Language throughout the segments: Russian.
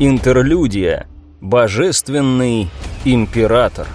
Интерлюдия. Божественный император.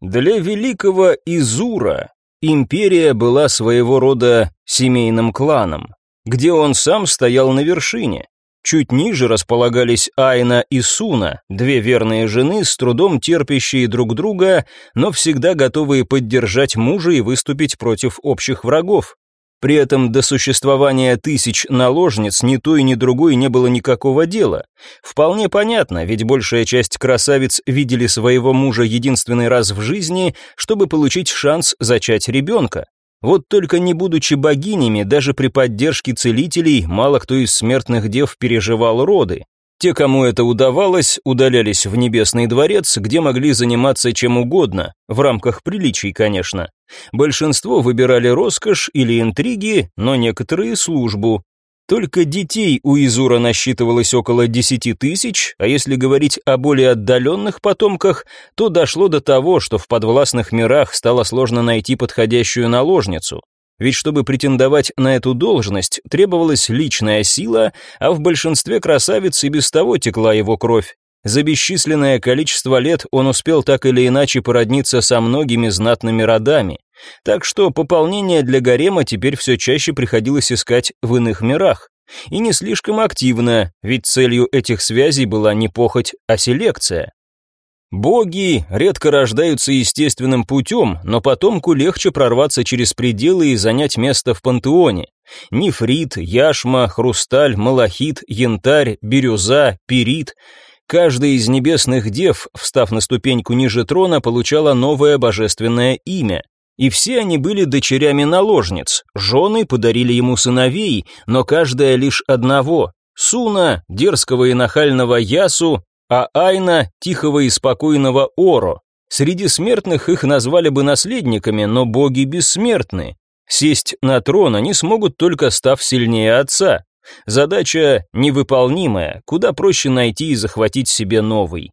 Для великого Изура империя была своего рода семейным кланом, где он сам стоял на вершине. Чуть ниже располагались Айна и Суна, две верные жены, с трудом терпящие друг друга, но всегда готовые поддержать мужа и выступить против общих врагов. При этом до существования тысяч наложниц ни той, ни другой не было никакого дела. Вполне понятно, ведь большая часть красавиц видели своего мужа единственный раз в жизни, чтобы получить шанс зачать ребенка. Вот только не будучи богинями, даже при поддержке целителей, мало кто из смертных дев переживал роды. Те, кому это удавалось, удалялись в небесный дворец, где могли заниматься чем угодно, в рамках приличий, конечно. Большинство выбирали роскошь или интриги, но некоторые службу. Только детей у Изура насчитывалось около десяти тысяч, а если говорить о более отдаленных потомках, то дошло до того, что в подвластных мирах стало сложно найти подходящую наложницу. Ведь чтобы претендовать на эту должность, требовалась личная сила, а в большинстве красавиц и без того текла его кровь. За бесчисленное количество лет он успел так или иначе породниться со многими знатными родами. Так что пополнение для гарема теперь все чаще приходилось искать в иных мирах. И не слишком активно, ведь целью этих связей была не похоть, а селекция. Боги редко рождаются естественным путем, но потомку легче прорваться через пределы и занять место в пантеоне. Нефрит, яшма, хрусталь, малахит, янтарь, бирюза, перит – Каждая из небесных дев, встав на ступеньку ниже трона, получала новое божественное имя. И все они были дочерями наложниц. Жены подарили ему сыновей, но каждая лишь одного. Суна, дерзкого и нахального Ясу, а Айна, тихого и спокойного Оро. Среди смертных их назвали бы наследниками, но боги бессмертны. Сесть на трон они смогут только став сильнее отца. Задача невыполнимая, куда проще найти и захватить себе новый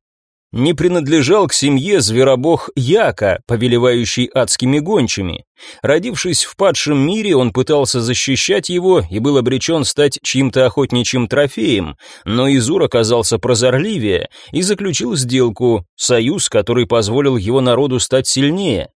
не принадлежал к семье зверобог Яка, повелевающий адскими гончими. Родившись в падшем мире, он пытался защищать его и был обречен стать чьим-то охотничьим трофеем, но Изур оказался прозорливее и заключил сделку, союз, который позволил его народу стать сильнее.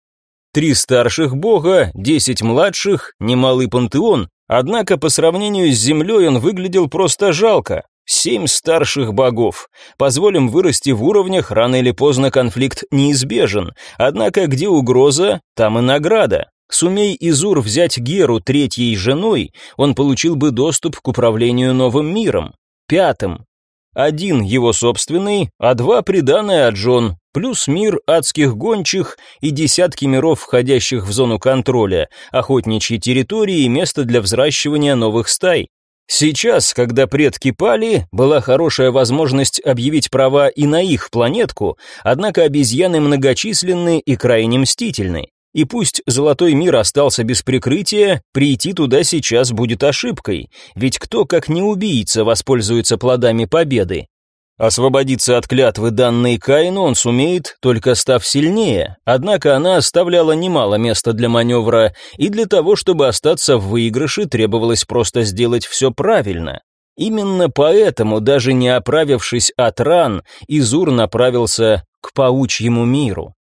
Три старших бога, десять младших, немалый пантеон, однако по сравнению с землей он выглядел просто жалко, Семь старших богов. Позволим вырасти в уровнях, рано или поздно конфликт неизбежен. Однако где угроза, там и награда. Сумей Изур взять Геру третьей женой, он получил бы доступ к управлению новым миром. Пятым. Один его собственный, а два приданное от жен, плюс мир адских гончих и десятки миров, входящих в зону контроля, охотничьи территории и место для взращивания новых стай. Сейчас, когда предки пали, была хорошая возможность объявить права и на их планетку, однако обезьяны многочисленны и крайне мстительны. И пусть Золотой мир остался без прикрытия, прийти туда сейчас будет ошибкой, ведь кто, как не убийца, воспользуется плодами победы? Освободиться от клятвы, данной Каину, он сумеет, только став сильнее, однако она оставляла немало места для маневра, и для того, чтобы остаться в выигрыше, требовалось просто сделать все правильно. Именно поэтому, даже не оправившись от ран, Изур направился к паучьему миру.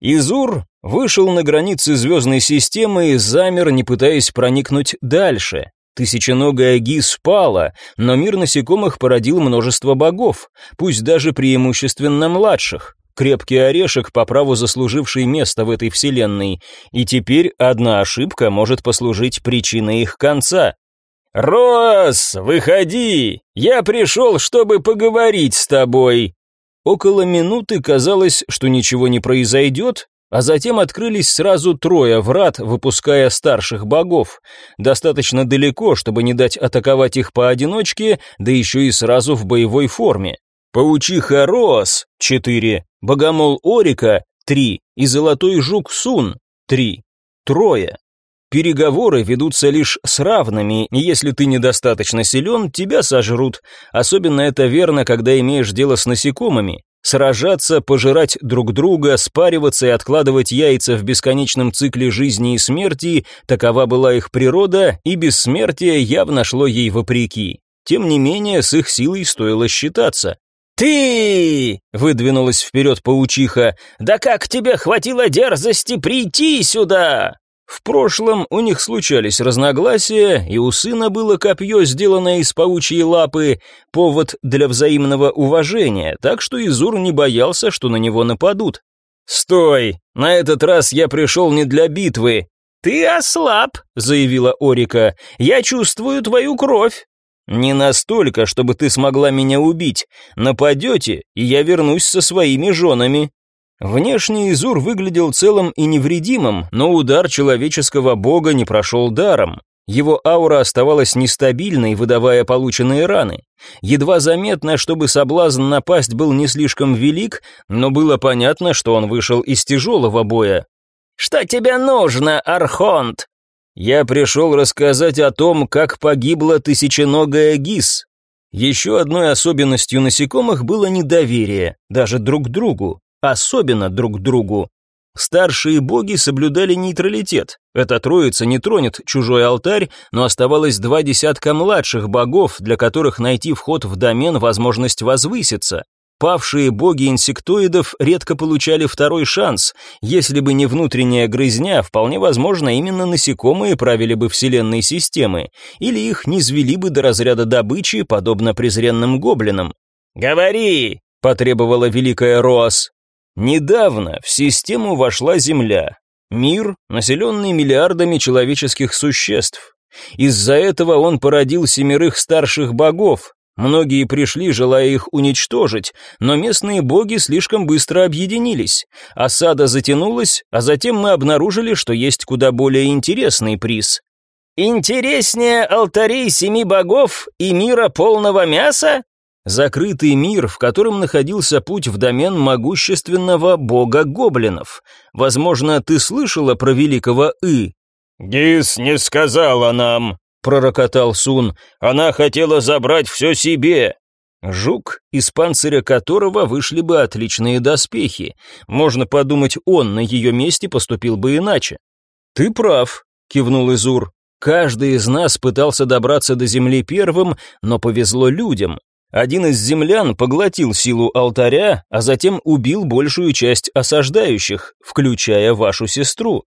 Изур вышел на границы звездной системы и замер, не пытаясь проникнуть дальше. Тысяченогая Ги спала, но мир насекомых породил множество богов, пусть даже преимущественно младших. Крепкий орешек, по праву заслуживший место в этой вселенной, и теперь одна ошибка может послужить причиной их конца. «Рос, выходи! Я пришел, чтобы поговорить с тобой!» Около минуты казалось, что ничего не произойдет, а затем открылись сразу трое врат, выпуская старших богов. Достаточно далеко, чтобы не дать атаковать их поодиночке, да еще и сразу в боевой форме. Паучиха Роас – 4, Богомол Орика – 3 и Золотой Жук Сун – 3. Трое. Переговоры ведутся лишь с равными, и если ты недостаточно силен, тебя сожрут. Особенно это верно, когда имеешь дело с насекомыми. Сражаться, пожирать друг друга, спариваться и откладывать яйца в бесконечном цикле жизни и смерти – такова была их природа, и бессмертие явно шло ей вопреки. Тем не менее, с их силой стоило считаться. «Ты!» — выдвинулась вперед паучиха. «Да как тебе хватило дерзости прийти сюда?» В прошлом у них случались разногласия, и у сына было копье, сделанное из паучьей лапы, повод для взаимного уважения, так что Изур не боялся, что на него нападут. «Стой! На этот раз я пришел не для битвы!» «Ты ослаб», — заявила Орика. «Я чувствую твою кровь». «Не настолько, чтобы ты смогла меня убить. Нападете, и я вернусь со своими женами». Внешний Изур выглядел целым и невредимым, но удар человеческого бога не прошел даром. Его аура оставалась нестабильной, выдавая полученные раны. Едва заметно, чтобы соблазн напасть был не слишком велик, но было понятно, что он вышел из тяжелого боя. «Что тебе нужно, Архонт?» «Я пришел рассказать о том, как погибла тысяченогая Гис». Еще одной особенностью насекомых было недоверие, даже друг к другу особенно друг другу. Старшие боги соблюдали нейтралитет. Эта троица не тронет чужой алтарь, но оставалось два десятка младших богов, для которых найти вход в домен возможность возвыситься. Павшие боги инсектоидов редко получали второй шанс. Если бы не внутренняя грызня, вполне возможно, именно насекомые правили бы вселенной системы, или их не звели бы до разряда добычи, подобно презренным гоблинам. «Говори!» – потребовала великая Роас. Недавно в систему вошла Земля, мир, населенный миллиардами человеческих существ. Из-за этого он породил семерых старших богов. Многие пришли, желая их уничтожить, но местные боги слишком быстро объединились. Осада затянулась, а затем мы обнаружили, что есть куда более интересный приз. «Интереснее алтарей семи богов и мира полного мяса?» Закрытый мир, в котором находился путь в домен могущественного бога гоблинов. Возможно, ты слышала про великого И? «Гис не сказала нам», — пророкотал Сун. «Она хотела забрать все себе». Жук, из панциря которого вышли бы отличные доспехи. Можно подумать, он на ее месте поступил бы иначе. «Ты прав», — кивнул Изур. «Каждый из нас пытался добраться до земли первым, но повезло людям. Один из землян поглотил силу алтаря, а затем убил большую часть осаждающих, включая вашу сестру.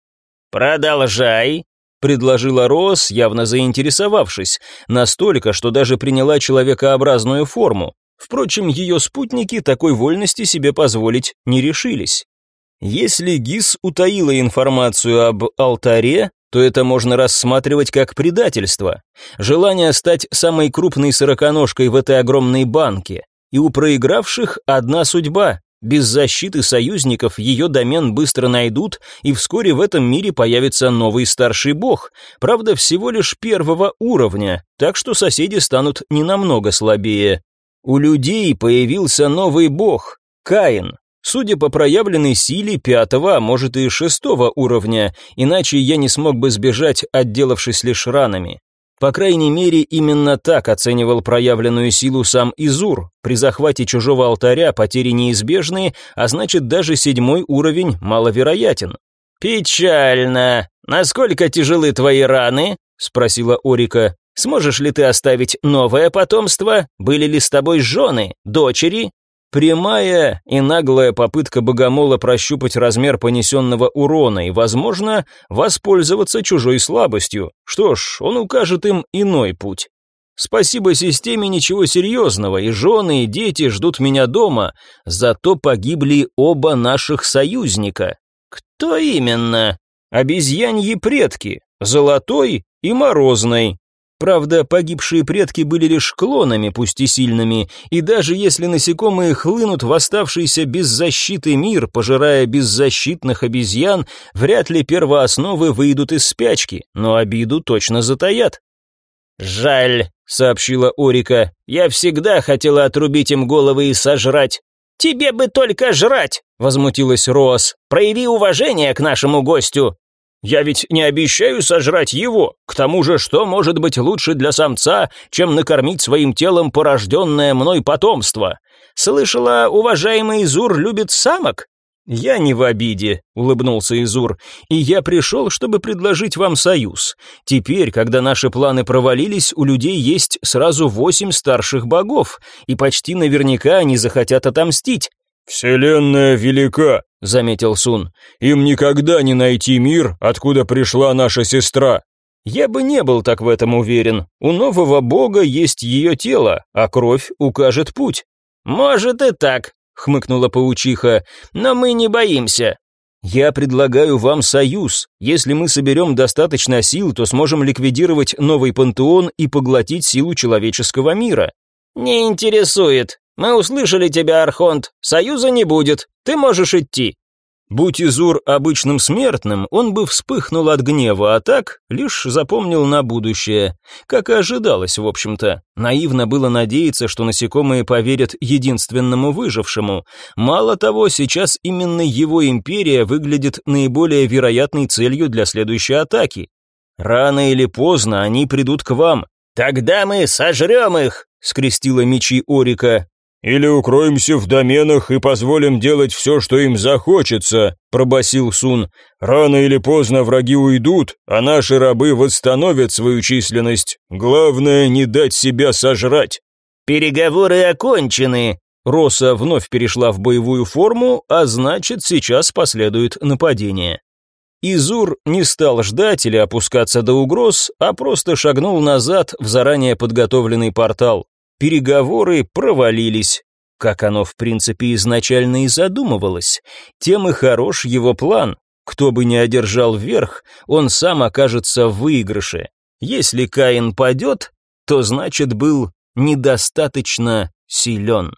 «Продолжай», — предложила Рос, явно заинтересовавшись, настолько, что даже приняла человекообразную форму. Впрочем, ее спутники такой вольности себе позволить не решились. Если ГИС утаила информацию об алтаре, то это можно рассматривать как предательство. Желание стать самой крупной сороконожкой в этой огромной банке. И у проигравших одна судьба. Без защиты союзников ее домен быстро найдут, и вскоре в этом мире появится новый старший бог, правда, всего лишь первого уровня, так что соседи станут не намного слабее. У людей появился новый бог, Каин, Судя по проявленной силе пятого, а может и шестого уровня, иначе я не смог бы сбежать, отделавшись лишь ранами. По крайней мере, именно так оценивал проявленную силу сам Изур. При захвате чужого алтаря потери неизбежны, а значит даже седьмой уровень маловероятен. «Печально. Насколько тяжелы твои раны?» — спросила Орика. «Сможешь ли ты оставить новое потомство? Были ли с тобой жены, дочери, Прямая и наглая попытка богомола прощупать размер понесенного урона и, возможно, воспользоваться чужой слабостью. Что ж, он укажет им иной путь. Спасибо системе ничего серьезного, и жены, и дети ждут меня дома, зато погибли оба наших союзника. Кто именно? Обезьяньи предки, Золотой и Морозной. Правда, погибшие предки были лишь клонами, пусть и сильными, и даже если насекомые хлынут в оставшийся без защиты мир, пожирая беззащитных обезьян, вряд ли первоосновы выйдут из спячки, но обиду точно затаят. «Жаль», — сообщила Орика, — «я всегда хотела отрубить им головы и сожрать». «Тебе бы только жрать!» — возмутилась Роас. «Прояви уважение к нашему гостю!» Я ведь не обещаю сожрать его. К тому же, что может быть лучше для самца, чем накормить своим телом порожденное мной потомство? Слышала, уважаемый Изур любит самок?» «Я не в обиде», — улыбнулся Изур, «и я пришел, чтобы предложить вам союз. Теперь, когда наши планы провалились, у людей есть сразу восемь старших богов, и почти наверняка они захотят отомстить». «Вселенная велика», — заметил Сун. «Им никогда не найти мир, откуда пришла наша сестра». Я бы не был так в этом уверен. У нового бога есть ее тело, а кровь укажет путь. Может и так, хмыкнула паучиха, но мы не боимся. Я предлагаю вам союз. Если мы соберем достаточно сил, то сможем ликвидировать новый пантеон и поглотить силу человеческого мира. Не интересует. Мы услышали тебя, Архонт. Союза не будет. Ты можешь идти. Будь Изур обычным смертным, он бы вспыхнул от гнева, а так лишь запомнил на будущее. Как и ожидалось, в общем-то. Наивно было надеяться, что насекомые поверят единственному выжившему. Мало того, сейчас именно его империя выглядит наиболее вероятной целью для следующей атаки. Рано или поздно они придут к вам. «Тогда мы сожрем их!» — скрестила мечи Орика. «Или укроемся в доменах и позволим делать все, что им захочется», – пробасил Сун. «Рано или поздно враги уйдут, а наши рабы восстановят свою численность. Главное, не дать себя сожрать». «Переговоры окончены», Роса вновь перешла в боевую форму, а значит, сейчас последует нападение. Изур не стал ждать или опускаться до угроз, а просто шагнул назад в заранее подготовленный портал. Переговоры провалились, как оно в принципе изначально и задумывалось. Тем и хорош его план. Кто бы ни одержал верх, он сам окажется в выигрыше. Если Каин падет, то значит был недостаточно силен.